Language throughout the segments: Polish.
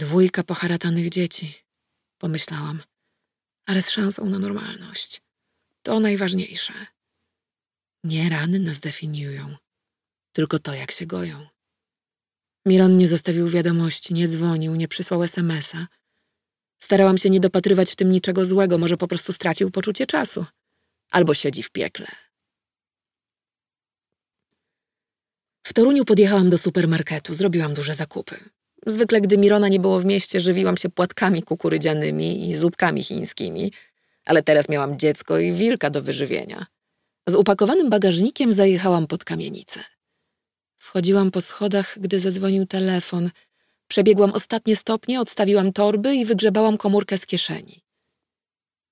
Dwójka poharatanych dzieci, pomyślałam, ale z szansą na normalność. To najważniejsze. Nie rany nas definiują, tylko to, jak się goją. Miron nie zostawił wiadomości, nie dzwonił, nie przysłał smsa. Starałam się nie dopatrywać w tym niczego złego, może po prostu stracił poczucie czasu. Albo siedzi w piekle. W Toruniu podjechałam do supermarketu, zrobiłam duże zakupy. Zwykle, gdy Mirona nie było w mieście, żywiłam się płatkami kukurydzianymi i zupkami chińskimi, ale teraz miałam dziecko i wilka do wyżywienia. Z upakowanym bagażnikiem zajechałam pod kamienicę. Wchodziłam po schodach, gdy zadzwonił telefon. Przebiegłam ostatnie stopnie, odstawiłam torby i wygrzebałam komórkę z kieszeni.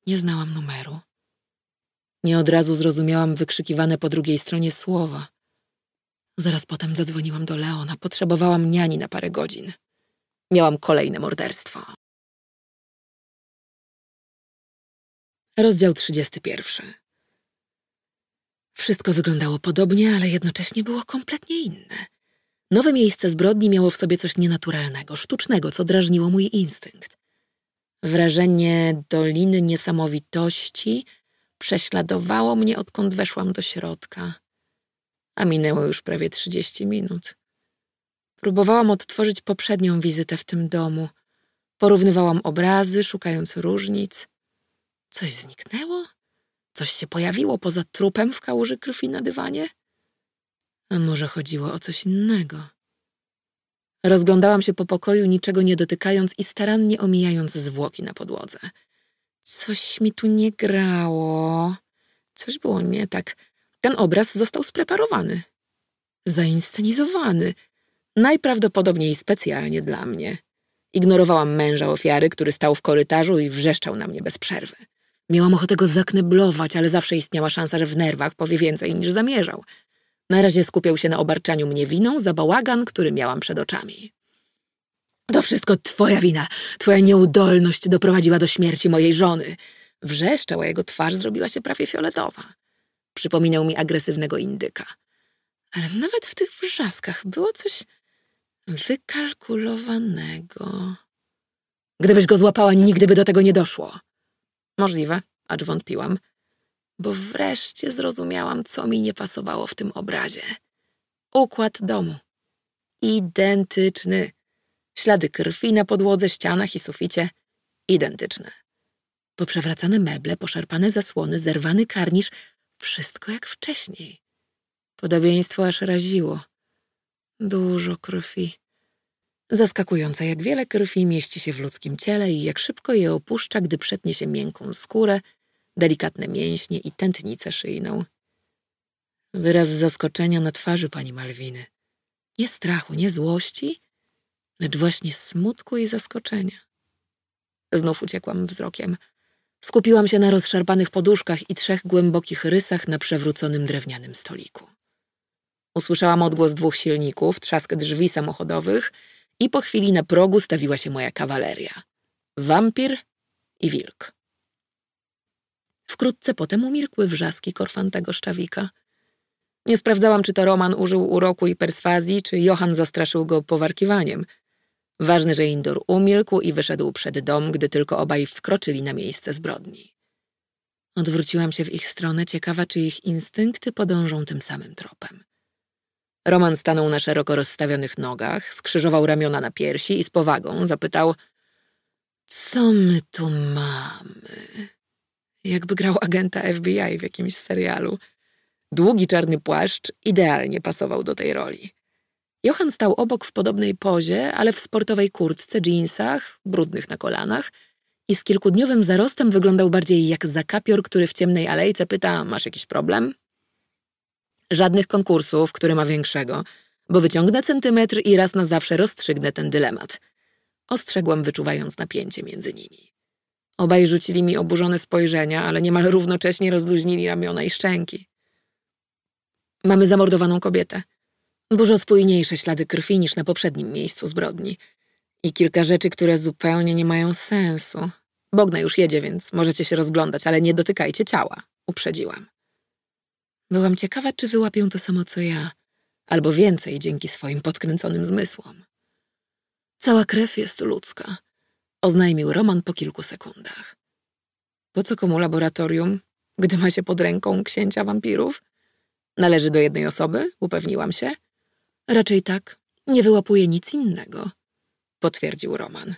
Nie znałam numeru. Nie od razu zrozumiałam wykrzykiwane po drugiej stronie słowa. Zaraz potem zadzwoniłam do Leona. Potrzebowałam niani na parę godzin. Miałam kolejne morderstwo. Rozdział 31. Wszystko wyglądało podobnie, ale jednocześnie było kompletnie inne. Nowe miejsce zbrodni miało w sobie coś nienaturalnego, sztucznego, co drażniło mój instynkt. Wrażenie doliny niesamowitości prześladowało mnie, odkąd weszłam do środka. A minęło już prawie trzydzieści minut. Próbowałam odtworzyć poprzednią wizytę w tym domu. Porównywałam obrazy, szukając różnic. Coś zniknęło? Coś się pojawiło poza trupem w kałuży krwi na dywanie? A może chodziło o coś innego? Rozglądałam się po pokoju, niczego nie dotykając i starannie omijając zwłoki na podłodze. Coś mi tu nie grało. Coś było nie tak. Ten obraz został spreparowany. Zainscenizowany. Najprawdopodobniej specjalnie dla mnie. Ignorowałam męża ofiary, który stał w korytarzu i wrzeszczał na mnie bez przerwy. Miałam ochotę go zakneblować, ale zawsze istniała szansa, że w nerwach powie więcej niż zamierzał. Na razie skupiał się na obarczaniu mnie winą za bałagan, który miałam przed oczami. To wszystko twoja wina. Twoja nieudolność doprowadziła do śmierci mojej żony. Wrzeszczał, a jego twarz zrobiła się prawie fioletowa. Przypominał mi agresywnego indyka. Ale nawet w tych wrzaskach było coś wykalkulowanego. Gdybyś go złapała, nigdy by do tego nie doszło. Możliwe, acz wątpiłam, bo wreszcie zrozumiałam, co mi nie pasowało w tym obrazie. Układ domu. Identyczny. Ślady krwi na podłodze, ścianach i suficie. Identyczne. Poprzewracane meble, poszarpane zasłony, zerwany karnisz. Wszystko jak wcześniej. Podobieństwo aż raziło. Dużo krwi. Zaskakujące, jak wiele krwi mieści się w ludzkim ciele i jak szybko je opuszcza, gdy przetnie się miękką skórę, delikatne mięśnie i tętnicę szyjną. Wyraz zaskoczenia na twarzy pani Malwiny. Nie strachu, nie złości, lecz właśnie smutku i zaskoczenia. Znów uciekłam wzrokiem. Skupiłam się na rozszarpanych poduszkach i trzech głębokich rysach na przewróconym drewnianym stoliku. Usłyszałam odgłos dwóch silników, trzask drzwi samochodowych i po chwili na progu stawiła się moja kawaleria. Wampir i wilk. Wkrótce potem umilkły wrzaski korfantego szczawika. Nie sprawdzałam, czy to Roman użył uroku i perswazji, czy Johan zastraszył go powarkiwaniem. Ważne, że Indor umilkł i wyszedł przed dom, gdy tylko obaj wkroczyli na miejsce zbrodni. Odwróciłam się w ich stronę, ciekawa, czy ich instynkty podążą tym samym tropem. Roman stanął na szeroko rozstawionych nogach, skrzyżował ramiona na piersi i z powagą zapytał: Co my tu mamy? Jakby grał agenta FBI w jakimś serialu. Długi czarny płaszcz idealnie pasował do tej roli. Johan stał obok w podobnej pozie, ale w sportowej kurtce, dżinsach, brudnych na kolanach i z kilkudniowym zarostem wyglądał bardziej jak zakapior, który w ciemnej alejce pyta: Masz jakiś problem? Żadnych konkursów, który ma większego, bo wyciągnę centymetr i raz na zawsze rozstrzygnę ten dylemat. Ostrzegłam, wyczuwając napięcie między nimi. Obaj rzucili mi oburzone spojrzenia, ale niemal równocześnie rozluźnili ramiona i szczęki. Mamy zamordowaną kobietę. Dużo spójniejsze ślady krwi niż na poprzednim miejscu zbrodni. I kilka rzeczy, które zupełnie nie mają sensu. Bogna już jedzie, więc możecie się rozglądać, ale nie dotykajcie ciała, uprzedziłam. Byłam ciekawa, czy wyłapią to samo co ja, albo więcej dzięki swoim podkręconym zmysłom. Cała krew jest ludzka, oznajmił Roman po kilku sekundach. Po co komu laboratorium, gdy ma się pod ręką księcia wampirów? Należy do jednej osoby, upewniłam się. Raczej tak, nie wyłapuje nic innego, potwierdził Roman.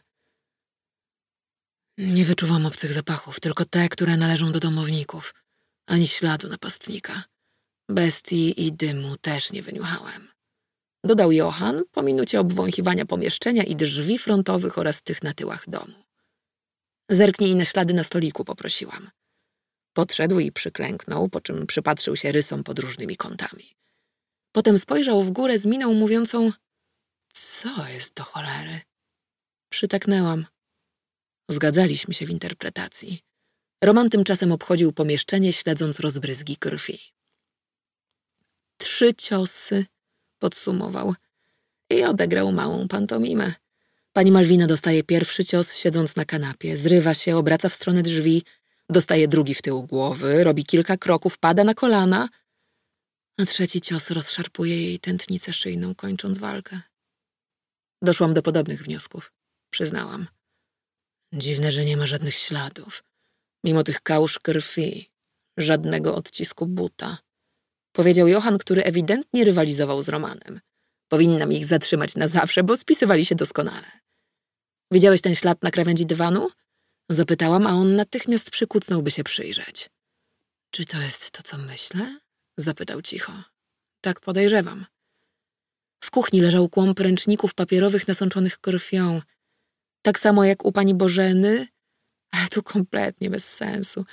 Nie wyczuwam obcych zapachów, tylko te, które należą do domowników, ani śladu napastnika. Bestii i dymu też nie wyniuchałem. Dodał Johan po minucie obwąchiwania pomieszczenia i drzwi frontowych oraz tych na tyłach domu. Zerknij na ślady na stoliku, poprosiłam. Podszedł i przyklęknął, po czym przypatrzył się rysom pod różnymi kątami. Potem spojrzał w górę z miną mówiącą Co jest do cholery? Przytaknęłam. Zgadzaliśmy się w interpretacji. Roman tymczasem obchodził pomieszczenie, śledząc rozbryzgi krwi. Trzy ciosy, podsumował. I odegrał małą pantomimę. Pani Malwina dostaje pierwszy cios, siedząc na kanapie, zrywa się, obraca w stronę drzwi, dostaje drugi w tył głowy, robi kilka kroków, pada na kolana, a trzeci cios rozszarpuje jej tętnicę szyjną, kończąc walkę. Doszłam do podobnych wniosków, przyznałam. Dziwne, że nie ma żadnych śladów. Mimo tych kałuż krwi, żadnego odcisku buta. Powiedział Johan, który ewidentnie rywalizował z Romanem. Powinnam ich zatrzymać na zawsze, bo spisywali się doskonale. Widziałeś ten ślad na krawędzi dywanu? Zapytałam, a on natychmiast przykucnął, by się przyjrzeć. Czy to jest to, co myślę? Zapytał cicho. Tak podejrzewam. W kuchni leżał kłąb ręczników papierowych nasączonych krwią. Tak samo jak u pani Bożeny, ale tu kompletnie bez sensu.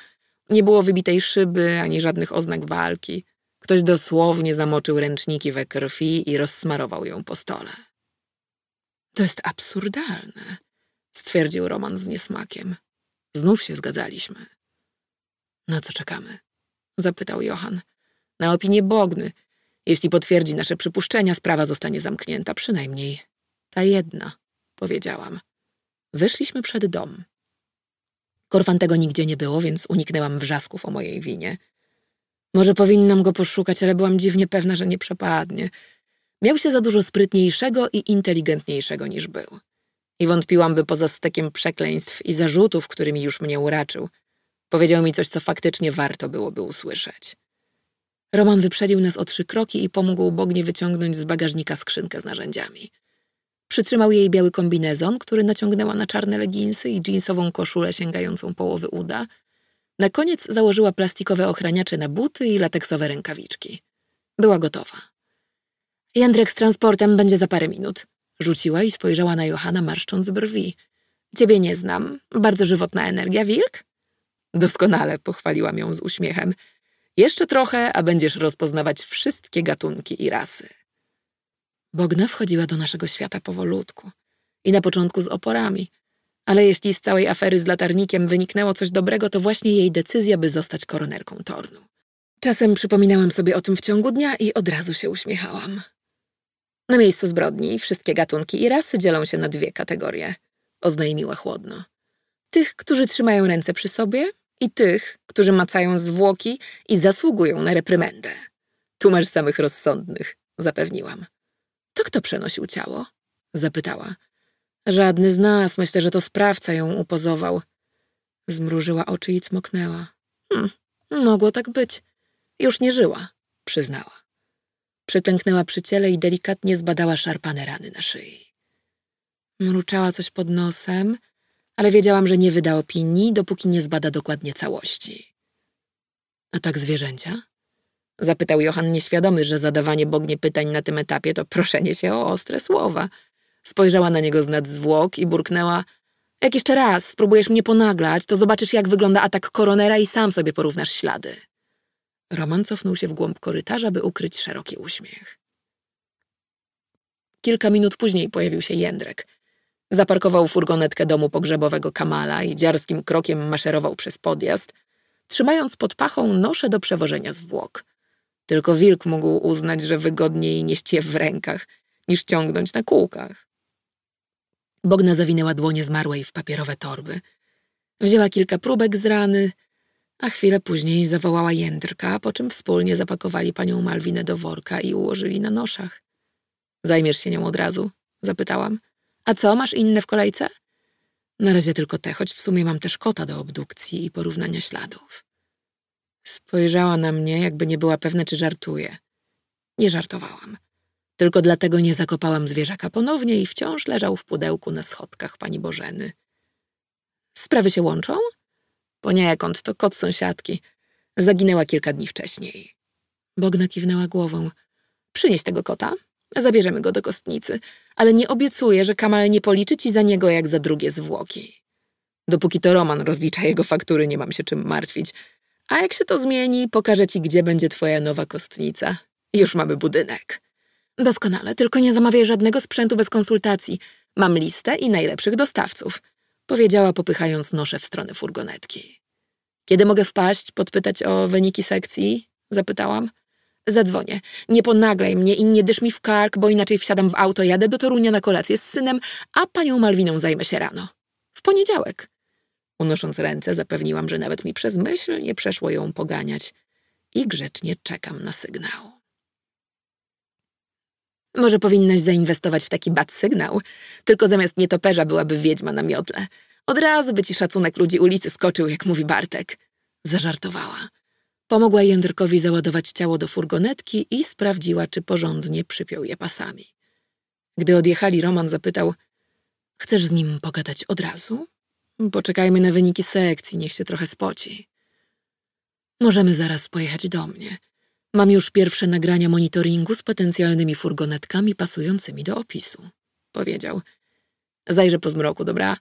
Nie było wybitej szyby ani żadnych oznak walki. Ktoś dosłownie zamoczył ręczniki we krwi i rozsmarował ją po stole. To jest absurdalne, stwierdził Roman z niesmakiem. Znów się zgadzaliśmy. Na co czekamy? zapytał Johan. Na opinię Bogny. Jeśli potwierdzi nasze przypuszczenia, sprawa zostanie zamknięta, przynajmniej ta jedna, powiedziałam. Wyszliśmy przed dom. Korfantego nigdzie nie było, więc uniknęłam wrzasków o mojej winie. Może powinnam go poszukać, ale byłam dziwnie pewna, że nie przepadnie. Miał się za dużo sprytniejszego i inteligentniejszego niż był. I wątpiłam, by poza stekiem przekleństw i zarzutów, którymi już mnie uraczył, powiedział mi coś, co faktycznie warto byłoby usłyszeć. Roman wyprzedził nas o trzy kroki i pomógł Bognie wyciągnąć z bagażnika skrzynkę z narzędziami. Przytrzymał jej biały kombinezon, który naciągnęła na czarne leginsy i jeansową koszulę sięgającą połowy uda. Na koniec założyła plastikowe ochraniacze na buty i lateksowe rękawiczki. Była gotowa. Jędrek z transportem będzie za parę minut. Rzuciła i spojrzała na Johana, marszcząc brwi. Ciebie nie znam. Bardzo żywotna energia, wilk? Doskonale, pochwaliłam ją z uśmiechem. Jeszcze trochę, a będziesz rozpoznawać wszystkie gatunki i rasy. Bogna wchodziła do naszego świata powolutku i na początku z oporami, ale jeśli z całej afery z latarnikiem wyniknęło coś dobrego, to właśnie jej decyzja, by zostać koronerką Tornu. Czasem przypominałam sobie o tym w ciągu dnia i od razu się uśmiechałam. Na miejscu zbrodni wszystkie gatunki i rasy dzielą się na dwie kategorie, oznajmiła chłodno. Tych, którzy trzymają ręce przy sobie i tych, którzy macają zwłoki i zasługują na reprymendę. Tu masz samych rozsądnych, zapewniłam. To kto przenosił ciało? Zapytała. Żadny z nas, myślę, że to sprawca ją upozował. Zmrużyła oczy i cmoknęła. Hm, mogło tak być. Już nie żyła, przyznała. Przyklęknęła przy ciele i delikatnie zbadała szarpane rany na szyi. Mruczała coś pod nosem, ale wiedziałam, że nie wyda opinii, dopóki nie zbada dokładnie całości. A tak zwierzęcia? Zapytał Johan nieświadomy, że zadawanie Bognie pytań na tym etapie to proszenie się o ostre słowa. Spojrzała na niego z nad zwłok i burknęła Jak jeszcze raz spróbujesz mnie ponaglać, to zobaczysz, jak wygląda atak koronera i sam sobie porównasz ślady. Roman cofnął się w głąb korytarza, by ukryć szeroki uśmiech. Kilka minut później pojawił się Jędrek. Zaparkował furgonetkę domu pogrzebowego Kamala i dziarskim krokiem maszerował przez podjazd, trzymając pod pachą noszę do przewożenia zwłok. Tylko wilk mógł uznać, że wygodniej nieść je w rękach, niż ciągnąć na kółkach. Bogna zawinęła dłonie zmarłej w papierowe torby. Wzięła kilka próbek z rany, a chwilę później zawołała Jędrka, po czym wspólnie zapakowali panią Malwinę do worka i ułożyli na noszach. Zajmiesz się nią od razu? Zapytałam. A co, masz inne w kolejce? Na razie tylko te, choć w sumie mam też kota do obdukcji i porównania śladów. Spojrzała na mnie, jakby nie była pewna, czy żartuje. Nie żartowałam. Tylko dlatego nie zakopałam zwierzaka ponownie i wciąż leżał w pudełku na schodkach pani Bożeny. Sprawy się łączą? Poniekąd, to kot sąsiadki. Zaginęła kilka dni wcześniej. Bogna kiwnęła głową. Przynieś tego kota. Zabierzemy go do kostnicy, ale nie obiecuję, że Kamal nie policzy ci za niego jak za drugie zwłoki. Dopóki to Roman rozlicza jego faktury, nie mam się czym martwić. A jak się to zmieni, pokażę ci, gdzie będzie twoja nowa kostnica. Już mamy budynek. Doskonale, tylko nie zamawiaj żadnego sprzętu bez konsultacji. Mam listę i najlepszych dostawców, powiedziała, popychając noszę w stronę furgonetki. Kiedy mogę wpaść, podpytać o wyniki sekcji? Zapytałam. Zadzwonię. Nie ponaglaj mnie i nie dysz mi w kark, bo inaczej wsiadam w auto, jadę do Torunia na kolację z synem, a panią Malwiną zajmę się rano. W poniedziałek. Unosząc ręce, zapewniłam, że nawet mi przez myśl nie przeszło ją poganiać i grzecznie czekam na sygnał. Może powinnaś zainwestować w taki bat sygnał, tylko zamiast nietoperza byłaby wiedźma na miodle. Od razu by ci szacunek ludzi ulicy skoczył, jak mówi Bartek. Zażartowała. Pomogła Jędrkowi załadować ciało do furgonetki i sprawdziła, czy porządnie przypiął je pasami. Gdy odjechali, Roman zapytał: Chcesz z nim pogadać od razu? Poczekajmy na wyniki sekcji, niech się trochę spoci. Możemy zaraz pojechać do mnie. Mam już pierwsze nagrania monitoringu z potencjalnymi furgonetkami pasującymi do opisu. Powiedział. Zajrzę po zmroku, dobra?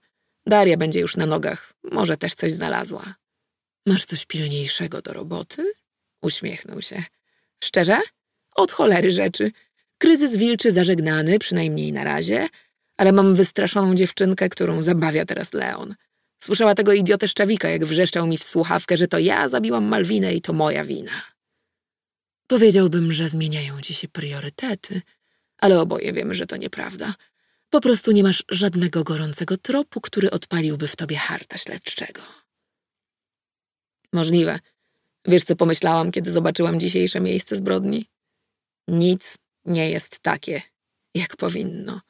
Daria będzie już na nogach. Może też coś znalazła. Masz coś pilniejszego do roboty? Uśmiechnął się. Szczerze? Od cholery rzeczy. Kryzys wilczy zażegnany, przynajmniej na razie, ale mam wystraszoną dziewczynkę, którą zabawia teraz Leon. Słyszała tego idiotę Szczawika, jak wrzeszczał mi w słuchawkę, że to ja zabiłam Malwinę i to moja wina. Powiedziałbym, że zmieniają ci się priorytety, ale oboje wiemy, że to nieprawda. Po prostu nie masz żadnego gorącego tropu, który odpaliłby w tobie harta śledczego. Możliwe. Wiesz, co pomyślałam, kiedy zobaczyłam dzisiejsze miejsce zbrodni? Nic nie jest takie, jak powinno.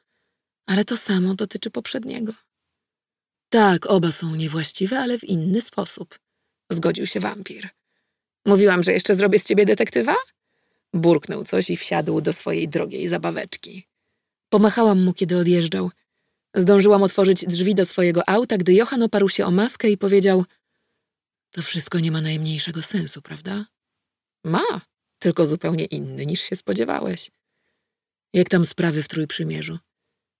Ale to samo dotyczy poprzedniego. Tak, oba są niewłaściwe, ale w inny sposób. Zgodził się wampir. Mówiłam, że jeszcze zrobię z ciebie detektywa? Burknął coś i wsiadł do swojej drogiej zabaweczki. Pomachałam mu, kiedy odjeżdżał. Zdążyłam otworzyć drzwi do swojego auta, gdy Johan oparł się o maskę i powiedział To wszystko nie ma najmniejszego sensu, prawda? Ma, tylko zupełnie inny niż się spodziewałeś. Jak tam sprawy w Trójprzymierzu?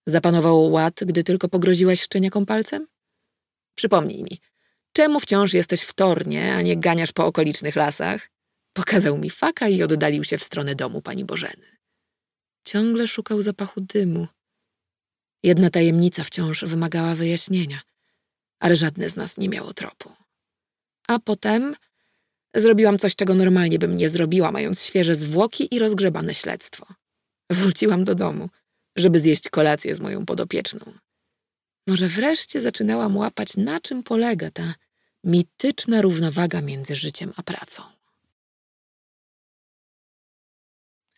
Zapanował ład, gdy tylko pogroziłaś szczeniakom palcem? Przypomnij mi, czemu wciąż jesteś w Tornie, a nie ganiasz po okolicznych lasach? Pokazał mi faka i oddalił się w stronę domu pani Bożeny. Ciągle szukał zapachu dymu. Jedna tajemnica wciąż wymagała wyjaśnienia, ale żadne z nas nie miało tropu. A potem zrobiłam coś, czego normalnie bym nie zrobiła, mając świeże zwłoki i rozgrzebane śledztwo. Wróciłam do domu, żeby zjeść kolację z moją podopieczną. Może wreszcie zaczynałam łapać, na czym polega ta mityczna równowaga między życiem a pracą.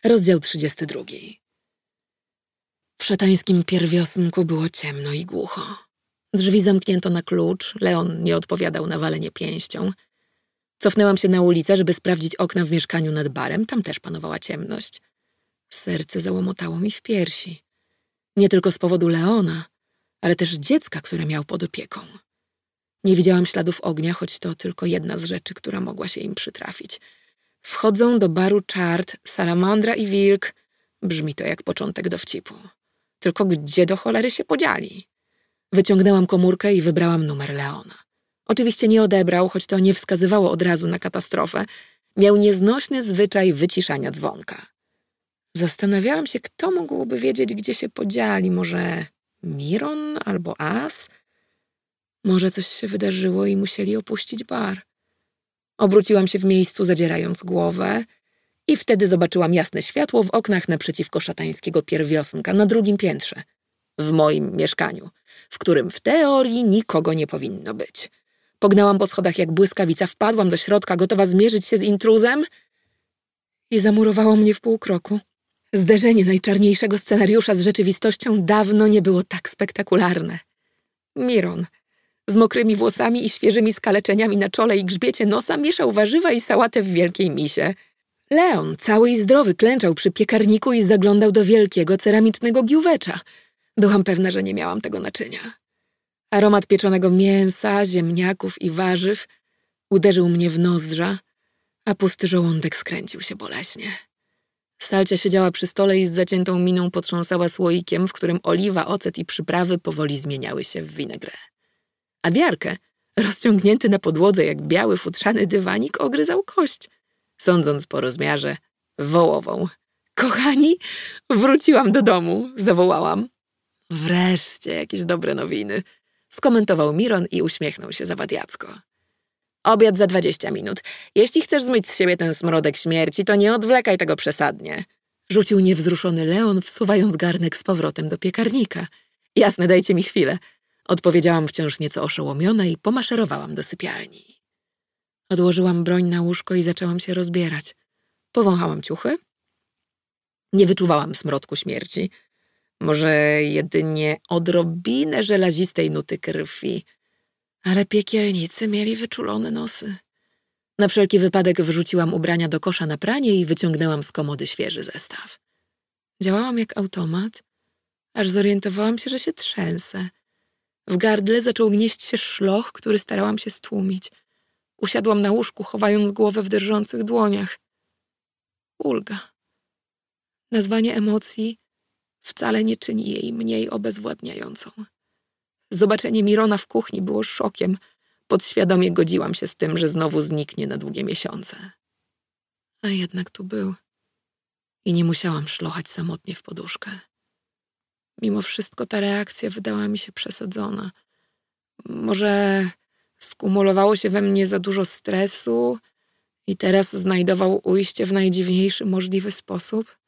Rozdział 32. W szatańskim pierwiosnku było ciemno i głucho. Drzwi zamknięto na klucz, Leon nie odpowiadał na walenie pięścią. Cofnęłam się na ulicę, żeby sprawdzić okna w mieszkaniu nad barem, tam też panowała ciemność. Serce załomotało mi w piersi. Nie tylko z powodu Leona, ale też dziecka, które miał pod opieką. Nie widziałam śladów ognia, choć to tylko jedna z rzeczy, która mogła się im przytrafić. Wchodzą do baru czart, salamandra i wilk. Brzmi to jak początek dowcipu. Tylko gdzie do cholery się podzieli? Wyciągnęłam komórkę i wybrałam numer Leona. Oczywiście nie odebrał, choć to nie wskazywało od razu na katastrofę. Miał nieznośny zwyczaj wyciszania dzwonka. Zastanawiałam się, kto mógłby wiedzieć, gdzie się podzieli. Może Miron albo As? Może coś się wydarzyło i musieli opuścić bar. Obróciłam się w miejscu, zadzierając głowę i wtedy zobaczyłam jasne światło w oknach naprzeciwko szatańskiego pierwiosnka na drugim piętrze. W moim mieszkaniu, w którym w teorii nikogo nie powinno być. Pognałam po schodach jak błyskawica, wpadłam do środka, gotowa zmierzyć się z intruzem i zamurowało mnie w pół kroku. Zderzenie najczarniejszego scenariusza z rzeczywistością dawno nie było tak spektakularne. Miron, z mokrymi włosami i świeżymi skaleczeniami na czole i grzbiecie nosa, mieszał warzywa i sałatę w wielkiej misie. Leon, cały i zdrowy, klęczał przy piekarniku i zaglądał do wielkiego ceramicznego giuwecza. Byłam pewna, że nie miałam tego naczynia. Aromat pieczonego mięsa, ziemniaków i warzyw uderzył mnie w nozdrza, a pusty żołądek skręcił się boleśnie. Salcia siedziała przy stole i z zaciętą miną potrząsała słoikiem, w którym oliwa, ocet i przyprawy powoli zmieniały się w winegrę. A Diarkę, rozciągnięty na podłodze jak biały futrzany dywanik, ogryzał kość, sądząc po rozmiarze wołową. Kochani, wróciłam do domu, zawołałam. Wreszcie jakieś dobre nowiny, skomentował Miron i uśmiechnął się zawadiacko. Obiad za dwadzieścia minut. Jeśli chcesz zmyć z siebie ten smrodek śmierci, to nie odwlekaj tego przesadnie. Rzucił niewzruszony Leon, wsuwając garnek z powrotem do piekarnika. Jasne, dajcie mi chwilę. Odpowiedziałam wciąż nieco oszołomiona i pomaszerowałam do sypialni. Odłożyłam broń na łóżko i zaczęłam się rozbierać. Powąchałam ciuchy. Nie wyczuwałam smrodku śmierci. Może jedynie odrobinę żelazistej nuty krwi – ale piekielnicy mieli wyczulone nosy. Na wszelki wypadek wyrzuciłam ubrania do kosza na pranie i wyciągnęłam z komody świeży zestaw. Działałam jak automat, aż zorientowałam się, że się trzęsę. W gardle zaczął gnieść się szloch, który starałam się stłumić. Usiadłam na łóżku, chowając głowę w drżących dłoniach. Ulga. Nazwanie emocji wcale nie czyni jej mniej obezwładniającą. Zobaczenie Mirona w kuchni było szokiem. Podświadomie godziłam się z tym, że znowu zniknie na długie miesiące. A jednak tu był. I nie musiałam szlochać samotnie w poduszkę. Mimo wszystko ta reakcja wydała mi się przesadzona. Może skumulowało się we mnie za dużo stresu i teraz znajdował ujście w najdziwniejszy możliwy sposób?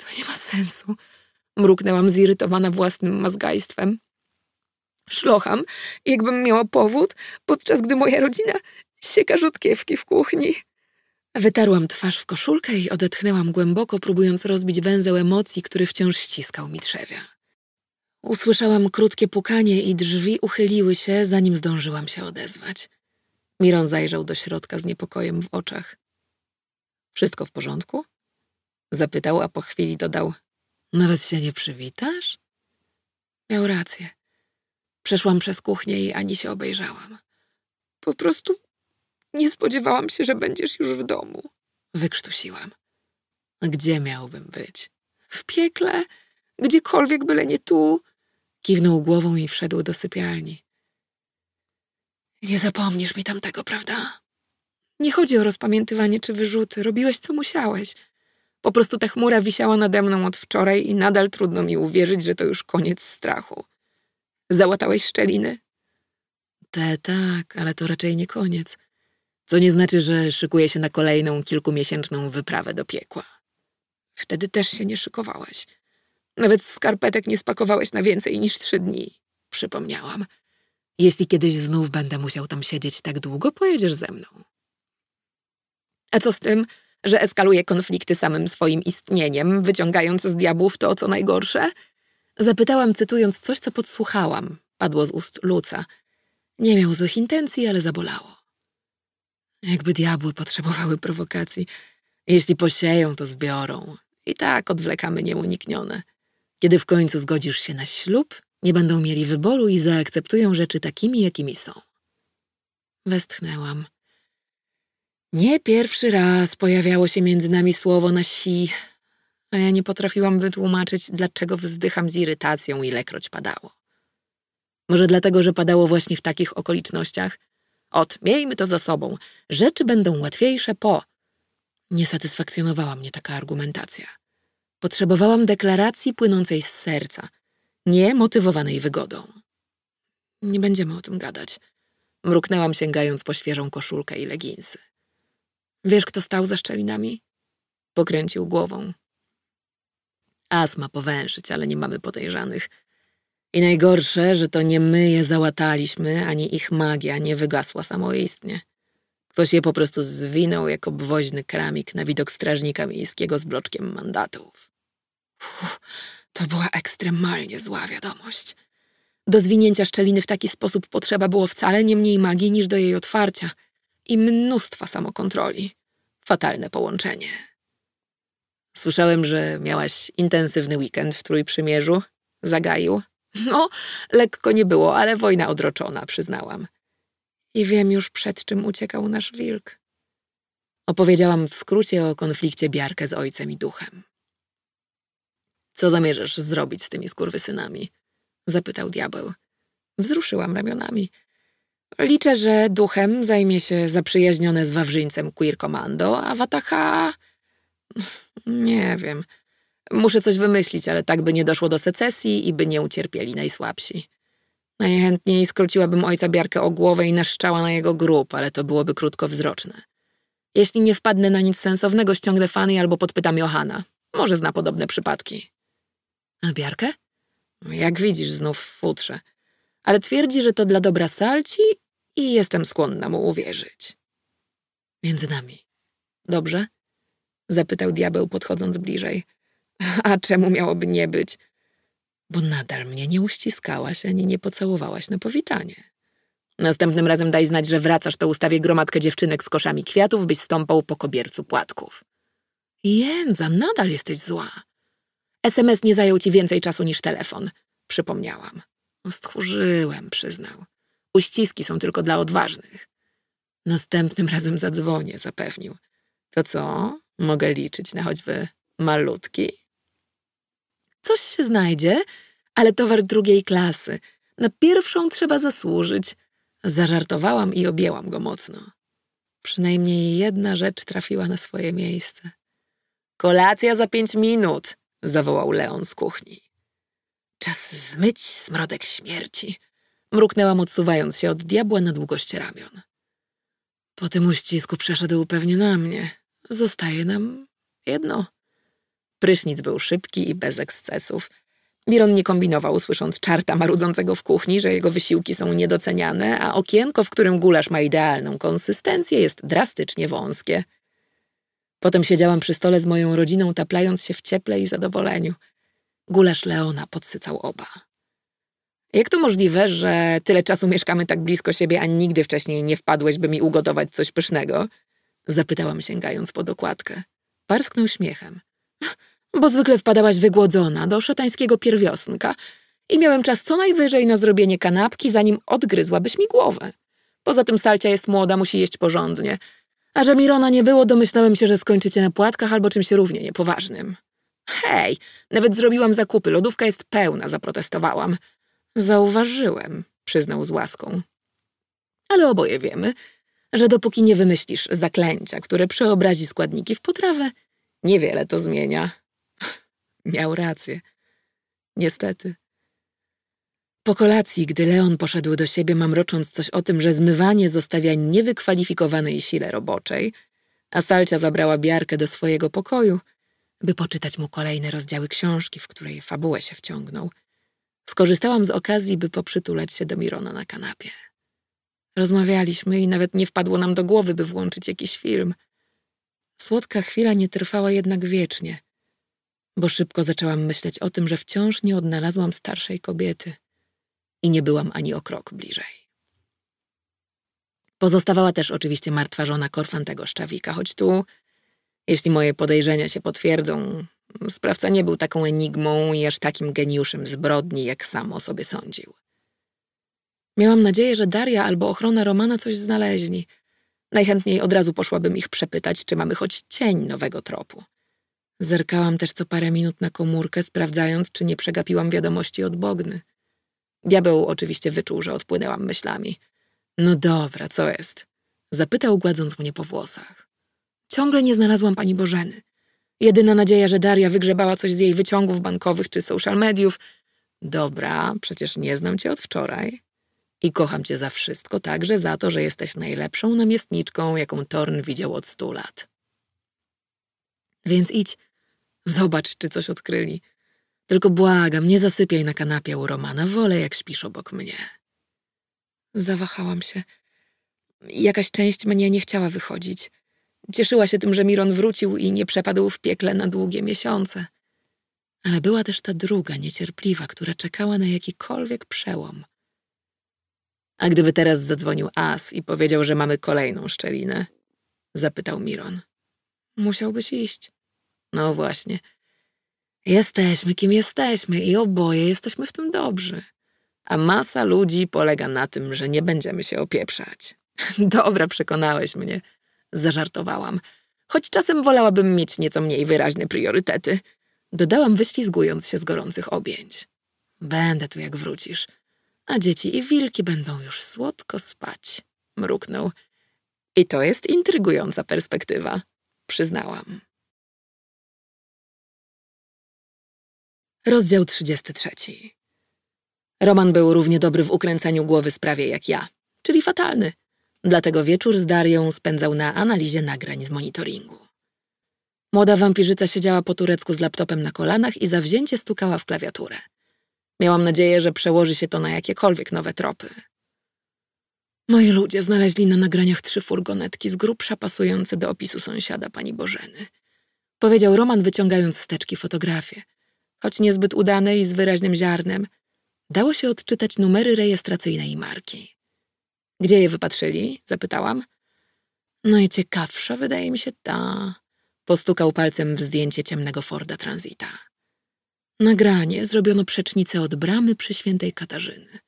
To nie ma sensu. Mruknęłam zirytowana własnym mazgajstwem. Szlocham, jakbym miała powód, podczas gdy moja rodzina sieka rzutkiewki w kuchni. Wytarłam twarz w koszulkę i odetchnęłam głęboko, próbując rozbić węzeł emocji, który wciąż ściskał mi trzewia. Usłyszałam krótkie pukanie i drzwi uchyliły się, zanim zdążyłam się odezwać. Miron zajrzał do środka z niepokojem w oczach. Wszystko w porządku? Zapytał, a po chwili dodał. Nawet się nie przywitasz? Miał rację. Przeszłam przez kuchnię i ani się obejrzałam. Po prostu nie spodziewałam się, że będziesz już w domu. Wykrztusiłam. Gdzie miałbym być? W piekle? Gdziekolwiek, byle nie tu. Kiwnął głową i wszedł do sypialni. Nie zapomnisz mi tamtego, prawda? Nie chodzi o rozpamiętywanie czy wyrzuty. Robiłeś, co musiałeś. Po prostu ta chmura wisiała nade mną od wczoraj i nadal trudno mi uwierzyć, że to już koniec strachu. Załatałeś szczeliny? Te tak, ale to raczej nie koniec. Co nie znaczy, że szykuję się na kolejną kilkumiesięczną wyprawę do piekła. Wtedy też się nie szykowałeś. Nawet skarpetek nie spakowałeś na więcej niż trzy dni. Przypomniałam. Jeśli kiedyś znów będę musiał tam siedzieć tak długo, pojedziesz ze mną. A co z tym, że eskaluje konflikty samym swoim istnieniem, wyciągając z diabłów to, co najgorsze? Zapytałam, cytując coś, co podsłuchałam. Padło z ust Luca. Nie miał złych intencji, ale zabolało. Jakby diabły potrzebowały prowokacji. Jeśli posieją, to zbiorą. I tak odwlekamy nieuniknione. Kiedy w końcu zgodzisz się na ślub, nie będą mieli wyboru i zaakceptują rzeczy takimi, jakimi są. Westchnęłam. Nie pierwszy raz pojawiało się między nami słowo na si, a ja nie potrafiłam wytłumaczyć, dlaczego wzdycham z irytacją, ilekroć padało. Może dlatego, że padało właśnie w takich okolicznościach? Ot, miejmy to za sobą. Rzeczy będą łatwiejsze po. Nie satysfakcjonowała mnie taka argumentacja. Potrzebowałam deklaracji płynącej z serca, nie motywowanej wygodą. Nie będziemy o tym gadać. Mruknęłam sięgając po świeżą koszulkę i leginsy. Wiesz, kto stał za szczelinami? Pokręcił głową. Asma powęszyć, ale nie mamy podejrzanych. I najgorsze, że to nie my je załataliśmy, ani ich magia nie wygasła samoistnie. Ktoś je po prostu zwinął jak obwoźny kramik na widok strażnika miejskiego z bloczkiem mandatów. Uff, to była ekstremalnie zła wiadomość. Do zwinięcia szczeliny w taki sposób potrzeba było wcale nie mniej magii niż do jej otwarcia i mnóstwa samokontroli. Fatalne połączenie. Słyszałem, że miałaś intensywny weekend w Trójprzymierzu. Zagaił. No, lekko nie było, ale wojna odroczona, przyznałam. I wiem już, przed czym uciekał nasz wilk. Opowiedziałam w skrócie o konflikcie Biarkę z ojcem i duchem. Co zamierzasz zrobić z tymi skurwysynami? Zapytał diabeł. Wzruszyłam ramionami. Liczę, że duchem zajmie się zaprzyjaźnione z Wawrzyńcem Queer Commando, a Wataha... Nie wiem. Muszę coś wymyślić, ale tak by nie doszło do secesji i by nie ucierpieli najsłabsi. Najchętniej skróciłabym ojca Biarkę o głowę i naszczała na jego grób, ale to byłoby krótkowzroczne. Jeśli nie wpadnę na nic sensownego, ściągnę Fanny albo podpytam Johana. Może zna podobne przypadki. A Biarkę? Jak widzisz, znów w futrze. Ale twierdzi, że to dla dobra Salci i jestem skłonna mu uwierzyć. Między nami. Dobrze? Zapytał diabeł, podchodząc bliżej. A czemu miałoby nie być? Bo nadal mnie nie uściskałaś ani nie pocałowałaś na powitanie. Następnym razem daj znać, że wracasz, to ustawię gromadkę dziewczynek z koszami kwiatów, byś stąpał po kobiercu płatków. Jędza, nadal jesteś zła. SMS nie zajął ci więcej czasu niż telefon, przypomniałam. Stchórzyłem, przyznał. Uściski są tylko dla odważnych. Następnym razem zadzwonię, zapewnił. To co? Mogę liczyć na choćby malutki? Coś się znajdzie, ale towar drugiej klasy. Na pierwszą trzeba zasłużyć. Zażartowałam i objęłam go mocno. Przynajmniej jedna rzecz trafiła na swoje miejsce. Kolacja za pięć minut, zawołał Leon z kuchni. Czas zmyć smrodek śmierci, mruknęłam odsuwając się od diabła na długość ramion. Po tym uścisku przeszedł pewnie na mnie. Zostaje nam jedno. Prysznic był szybki i bez ekscesów. Miron nie kombinował, słysząc czarta marudzącego w kuchni, że jego wysiłki są niedoceniane, a okienko, w którym gulasz ma idealną konsystencję, jest drastycznie wąskie. Potem siedziałam przy stole z moją rodziną, taplając się w cieple i zadowoleniu. Gulasz Leona podsycał oba. Jak to możliwe, że tyle czasu mieszkamy tak blisko siebie, a nigdy wcześniej nie wpadłeś, by mi ugotować coś pysznego? Zapytałam, sięgając po dokładkę. Parsknął śmiechem. Bo zwykle wpadałaś wygłodzona do szatańskiego pierwiosnka i miałem czas co najwyżej na zrobienie kanapki, zanim odgryzłabyś mi głowę. Poza tym Salcia jest młoda, musi jeść porządnie. A że Mirona nie było, domyślałem się, że skończycie na płatkach albo czymś równie niepoważnym. Hej, nawet zrobiłam zakupy, lodówka jest pełna, zaprotestowałam. Zauważyłem, przyznał z łaską. Ale oboje wiemy, że dopóki nie wymyślisz zaklęcia, które przeobrazi składniki w potrawę, niewiele to zmienia. Miał rację. Niestety. Po kolacji, gdy Leon poszedł do siebie, mamrocząc coś o tym, że zmywanie zostawia niewykwalifikowanej sile roboczej, a Salcia zabrała Biarkę do swojego pokoju, by poczytać mu kolejne rozdziały książki, w której fabułę się wciągnął. Skorzystałam z okazji, by poprzytulać się do Mirona na kanapie. Rozmawialiśmy i nawet nie wpadło nam do głowy, by włączyć jakiś film. Słodka chwila nie trwała jednak wiecznie, bo szybko zaczęłam myśleć o tym, że wciąż nie odnalazłam starszej kobiety i nie byłam ani o krok bliżej. Pozostawała też oczywiście martwa żona Korfantego Szczawika, choć tu, jeśli moje podejrzenia się potwierdzą, sprawca nie był taką enigmą i aż takim geniuszem zbrodni, jak sam o sobie sądził. Miałam nadzieję, że Daria albo ochrona Romana coś znaleźli. Najchętniej od razu poszłabym ich przepytać, czy mamy choć cień nowego tropu. Zerkałam też co parę minut na komórkę, sprawdzając, czy nie przegapiłam wiadomości od Bogny. Diabeł oczywiście wyczuł, że odpłynęłam myślami. No dobra, co jest? Zapytał, gładząc mnie po włosach. Ciągle nie znalazłam pani Bożeny. Jedyna nadzieja, że Daria wygrzebała coś z jej wyciągów bankowych czy social mediów. Dobra, przecież nie znam cię od wczoraj. I kocham cię za wszystko, także za to, że jesteś najlepszą namiestniczką, jaką Torn widział od stu lat. Więc idź, zobacz, czy coś odkryli. Tylko błagam, nie zasypiaj na kanapie u Romana, wolę jak śpisz obok mnie. Zawahałam się. Jakaś część mnie nie chciała wychodzić. Cieszyła się tym, że Miron wrócił i nie przepadł w piekle na długie miesiące. Ale była też ta druga, niecierpliwa, która czekała na jakikolwiek przełom. A gdyby teraz zadzwonił As i powiedział, że mamy kolejną szczelinę? Zapytał Miron. Musiałbyś iść. No właśnie. Jesteśmy kim jesteśmy i oboje jesteśmy w tym dobrzy. A masa ludzi polega na tym, że nie będziemy się opieprzać. Dobra, przekonałeś mnie. Zażartowałam. Choć czasem wolałabym mieć nieco mniej wyraźne priorytety. Dodałam wyślizgując się z gorących objęć. Będę tu jak wrócisz. A dzieci i wilki będą już słodko spać. Mruknął. I to jest intrygująca perspektywa, przyznałam. Rozdział 33. Roman był równie dobry w ukręcaniu głowy sprawie jak ja, czyli fatalny. Dlatego wieczór z Darią spędzał na analizie nagrań z monitoringu. Młoda wampirzyca siedziała po turecku z laptopem na kolanach i zawzięcie stukała w klawiaturę. Miałam nadzieję, że przełoży się to na jakiekolwiek nowe tropy. Moi ludzie znaleźli na nagraniach trzy furgonetki z grubsza pasujące do opisu sąsiada pani Bożeny. Powiedział Roman, wyciągając z teczki fotografię. Choć niezbyt udane i z wyraźnym ziarnem, dało się odczytać numery rejestracyjne i marki. Gdzie je wypatrzyli? zapytałam. Najciekawsza wydaje mi się ta. Postukał palcem w zdjęcie ciemnego Forda Transita. Nagranie zrobiono przecznicę od bramy przy świętej Katarzyny.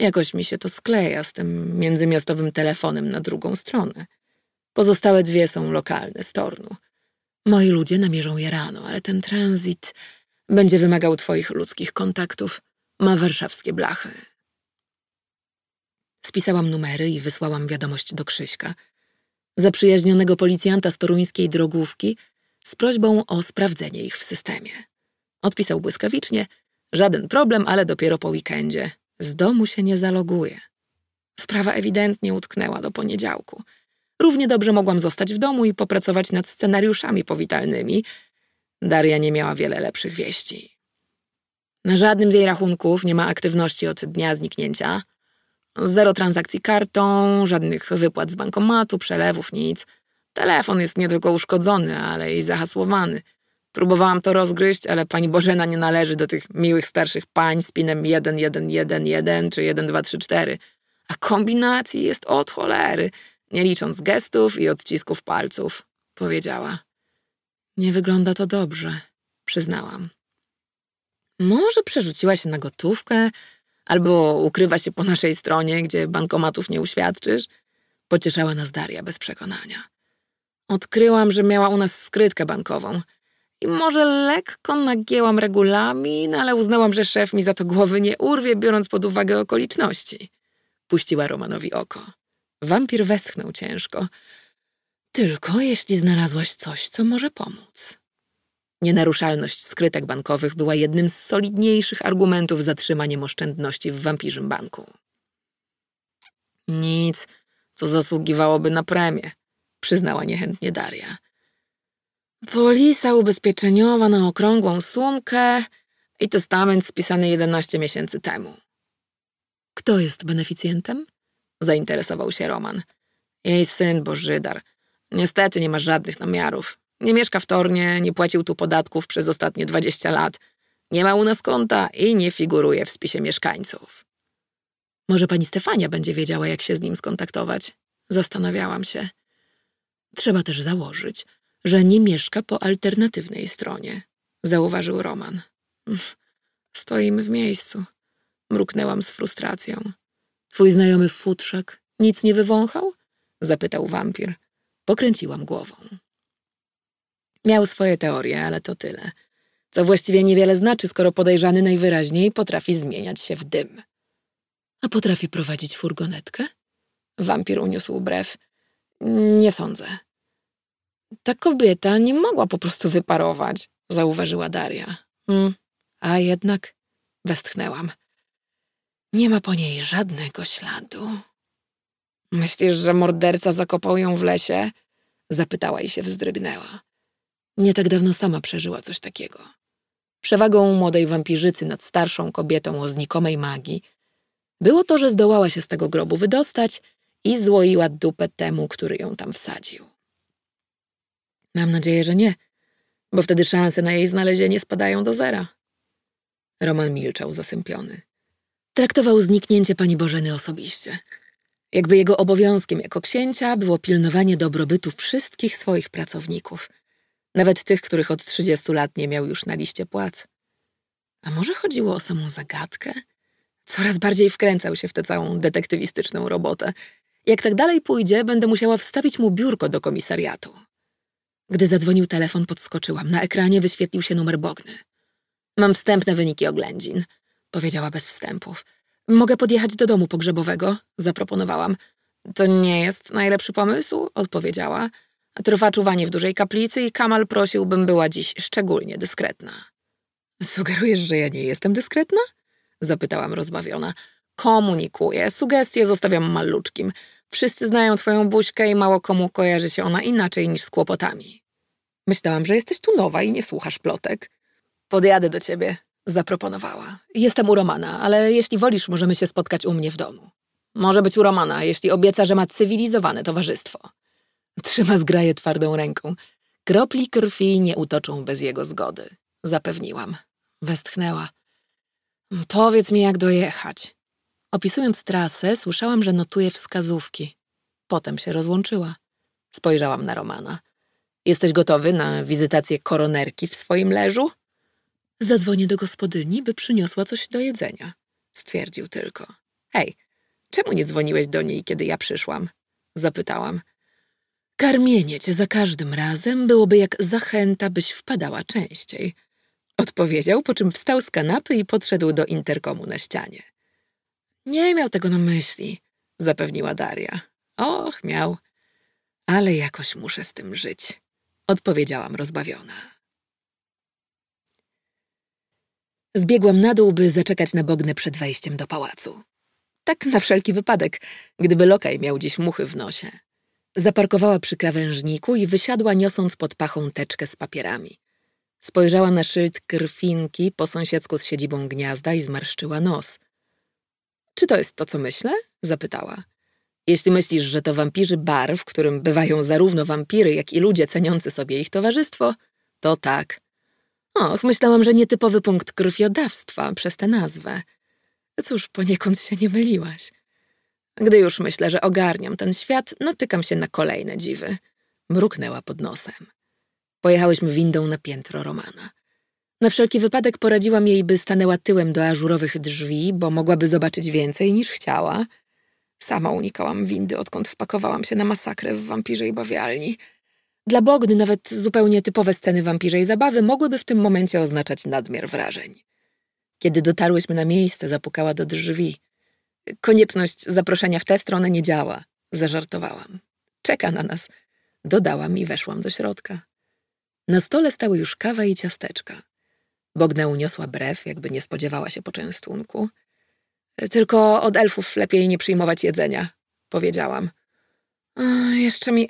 Jakoś mi się to skleja z tym międzymiastowym telefonem na drugą stronę. Pozostałe dwie są lokalne, z Tornu. Moi ludzie namierzą je rano, ale ten transit będzie wymagał twoich ludzkich kontaktów. Ma warszawskie blachy. Spisałam numery i wysłałam wiadomość do Krzyśka, zaprzyjaźnionego policjanta z toruńskiej drogówki, z prośbą o sprawdzenie ich w systemie. Odpisał błyskawicznie, żaden problem, ale dopiero po weekendzie. Z domu się nie zaloguje. Sprawa ewidentnie utknęła do poniedziałku. Równie dobrze mogłam zostać w domu i popracować nad scenariuszami powitalnymi. Daria nie miała wiele lepszych wieści. Na żadnym z jej rachunków nie ma aktywności od dnia zniknięcia. Zero transakcji kartą, żadnych wypłat z bankomatu, przelewów, nic. Telefon jest nie tylko uszkodzony, ale i zahasłowany. Próbowałam to rozgryźć, ale pani Bożena nie należy do tych miłych starszych pań z pinem 1, 1, 1, 1 czy 1, 2, 3, 4. A kombinacji jest od cholery, nie licząc gestów i odcisków palców, powiedziała. Nie wygląda to dobrze, przyznałam. Może przerzuciła się na gotówkę, albo ukrywa się po naszej stronie, gdzie bankomatów nie uświadczysz? Pocieszała nas Daria bez przekonania. Odkryłam, że miała u nas skrytkę bankową. I może lekko nagięłam regulamin, ale uznałam, że szef mi za to głowy nie urwie, biorąc pod uwagę okoliczności. Puściła Romanowi oko. Wampir westchnął ciężko. Tylko jeśli znalazłaś coś, co może pomóc. Nienaruszalność skrytek bankowych była jednym z solidniejszych argumentów za trzymaniem oszczędności w wampirzym banku. Nic, co zasługiwałoby na premię, przyznała niechętnie Daria. Polisa ubezpieczeniowa na okrągłą sumkę i testament spisany 11 miesięcy temu. Kto jest beneficjentem? Zainteresował się Roman. Jej syn Bożydar. Niestety nie ma żadnych namiarów. Nie mieszka w Tornie, nie płacił tu podatków przez ostatnie 20 lat. Nie ma u nas konta i nie figuruje w spisie mieszkańców. Może pani Stefania będzie wiedziała, jak się z nim skontaktować. Zastanawiałam się. Trzeba też założyć, że nie mieszka po alternatywnej stronie, zauważył Roman. Stoimy w miejscu. Mruknęłam z frustracją. Twój znajomy futrzak nic nie wywąchał? Zapytał wampir. Pokręciłam głową. Miał swoje teorie, ale to tyle. Co właściwie niewiele znaczy, skoro podejrzany najwyraźniej potrafi zmieniać się w dym. A potrafi prowadzić furgonetkę? Wampir uniósł brew. Nie sądzę. Ta kobieta nie mogła po prostu wyparować, zauważyła Daria. Hmm, a jednak westchnęłam. Nie ma po niej żadnego śladu. Myślisz, że morderca zakopał ją w lesie? Zapytała i się wzdrygnęła. Nie tak dawno sama przeżyła coś takiego. Przewagą młodej wampirzycy nad starszą kobietą o znikomej magii było to, że zdołała się z tego grobu wydostać i złoiła dupę temu, który ją tam wsadził. Mam nadzieję, że nie, bo wtedy szanse na jej znalezienie spadają do zera. Roman milczał zasępiony. Traktował zniknięcie pani Bożeny osobiście. Jakby jego obowiązkiem jako księcia było pilnowanie dobrobytu wszystkich swoich pracowników, nawet tych, których od trzydziestu lat nie miał już na liście płac. A może chodziło o samą zagadkę? Coraz bardziej wkręcał się w tę całą detektywistyczną robotę. Jak tak dalej pójdzie, będę musiała wstawić mu biurko do komisariatu. Gdy zadzwonił telefon, podskoczyłam. Na ekranie wyświetlił się numer Bogny. Mam wstępne wyniki oględzin, powiedziała bez wstępów. Mogę podjechać do domu pogrzebowego? Zaproponowałam. To nie jest najlepszy pomysł, odpowiedziała. Trwa czuwanie w dużej kaplicy i Kamal prosił, bym była dziś szczególnie dyskretna. Sugerujesz, że ja nie jestem dyskretna? Zapytałam rozbawiona. Komunikuję, sugestie zostawiam maluczkim. Wszyscy znają twoją buźkę i mało komu kojarzy się ona inaczej niż z kłopotami. Myślałam, że jesteś tu nowa i nie słuchasz plotek. Podjadę do ciebie, zaproponowała. Jestem u Romana, ale jeśli wolisz, możemy się spotkać u mnie w domu. Może być u Romana, jeśli obieca, że ma cywilizowane towarzystwo. Trzyma zgraje twardą ręką. Kropli krwi nie utoczą bez jego zgody, zapewniłam. Westchnęła. Powiedz mi, jak dojechać. Opisując trasę, słyszałam, że notuje wskazówki. Potem się rozłączyła. Spojrzałam na Romana. Jesteś gotowy na wizytację koronerki w swoim leżu? Zadzwonię do gospodyni, by przyniosła coś do jedzenia. Stwierdził tylko. Hej, czemu nie dzwoniłeś do niej, kiedy ja przyszłam? Zapytałam. Karmienie cię za każdym razem byłoby jak zachęta, byś wpadała częściej. Odpowiedział, po czym wstał z kanapy i podszedł do interkomu na ścianie. Nie miał tego na myśli, zapewniła Daria. Och, miał. Ale jakoś muszę z tym żyć, odpowiedziałam rozbawiona. Zbiegłam na dół, by zaczekać na Bognę przed wejściem do pałacu. Tak na wszelki wypadek, gdyby lokaj miał dziś muchy w nosie. Zaparkowała przy krawężniku i wysiadła, niosąc pod pachą teczkę z papierami. Spojrzała na szyld krwinki po sąsiedzku z siedzibą gniazda i zmarszczyła nos. Czy to jest to, co myślę? zapytała. Jeśli myślisz, że to wampirzy bar, w którym bywają zarówno wampiry, jak i ludzie ceniący sobie ich towarzystwo, to tak. Och, myślałam, że nietypowy punkt krwiodawstwa przez tę nazwę. Cóż, poniekąd się nie myliłaś. Gdy już myślę, że ogarniam ten świat, natykam się na kolejne dziwy. Mruknęła pod nosem. Pojechałyśmy windą na piętro Romana. Na wszelki wypadek poradziłam jej, by stanęła tyłem do ażurowych drzwi, bo mogłaby zobaczyć więcej niż chciała. Sama unikałam windy, odkąd wpakowałam się na masakrę w wampirzej bawialni. Dla Bogny nawet zupełnie typowe sceny wampirzej zabawy mogłyby w tym momencie oznaczać nadmiar wrażeń. Kiedy dotarłyśmy na miejsce, zapukała do drzwi. Konieczność zaproszenia w tę stronę nie działa, zażartowałam. Czeka na nas. Dodałam i weszłam do środka. Na stole stały już kawa i ciasteczka. Bogna uniosła brew, jakby nie spodziewała się poczęstunku. Tylko od elfów lepiej nie przyjmować jedzenia, powiedziałam. jeszcze mi